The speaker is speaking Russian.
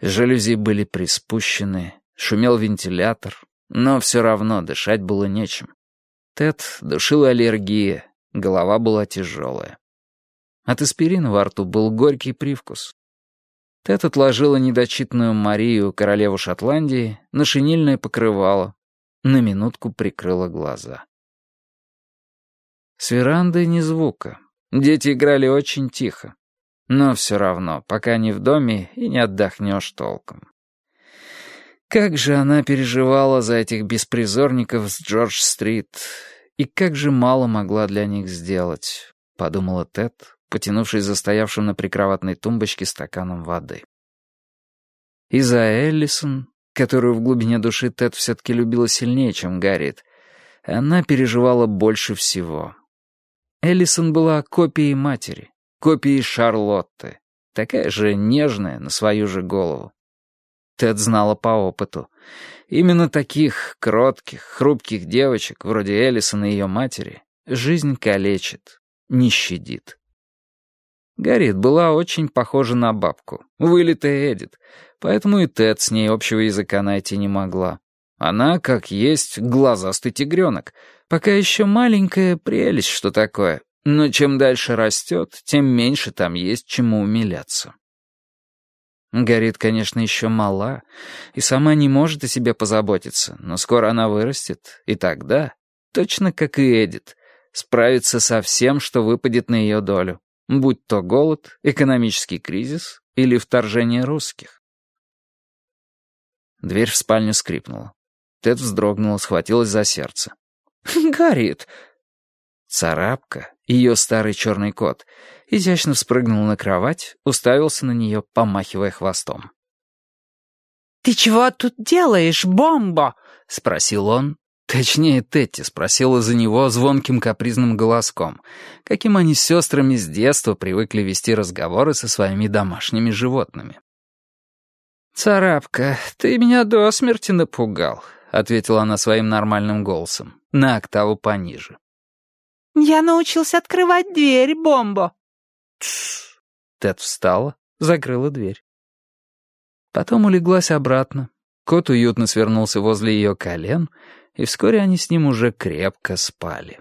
Жалюзи были приспущены, шумел вентилятор, но все равно дышать было нечем. Тед душила аллергия, голова была тяжелая. От аспирина во рту был горький привкус. Тед отложила недочитанную Марию, королеву Шотландии, на шинельное покрывало, на минутку прикрыла глаза. С веранды ни звука. Дети играли очень тихо. Но все равно, пока не в доме и не отдохнешь толком. Как же она переживала за этих беспризорников с Джордж-стрит, и как же мало могла для них сделать, подумала Тед, потянувшись за стоявшим на прикроватной тумбочке стаканом воды. И за Эллисон, которую в глубине души Тед все-таки любила сильнее, чем Гарриет, она переживала больше всего. Эллисон была копией матери, копией Шарлотты, такая же нежная на свою же голову. Тед знала по опыту. Именно таких кротких, хрупких девочек, вроде Эллисон и ее матери, жизнь калечит, не щадит. Гарриет была очень похожа на бабку, вылитая Эдит, поэтому и Тед с ней общего языка найти не могла. Она, как есть, глазастый тигренок, пока еще маленькая прелесть, что такое, но чем дальше растет, тем меньше там есть чему умиляться. Горит, конечно, еще мала, и сама не может о себе позаботиться, но скоро она вырастет, и тогда, точно как и Эдит, справится со всем, что выпадет на ее долю, будь то голод, экономический кризис или вторжение русских. Дверь в спальню скрипнула. Тед вздрогнула, схватилась за сердце. «Горит!» Царапка, ее старый черный кот, изящно спрыгнул на кровать, уставился на нее, помахивая хвостом. «Ты чего тут делаешь, бомба?» — спросил он. Точнее, Тетти спросила за него звонким капризным голоском, каким они с сестрами с детства привыкли вести разговоры со своими домашними животными. «Царапка, ты меня до смерти напугал», — ответила она своим нормальным голосом, на октаву пониже. «Я научился открывать дверь, Бомбо». «Тссс». Тед встала, закрыла дверь. Потом улеглась обратно. Кот уютно свернулся возле ее колен, и вскоре они с ним уже крепко спали.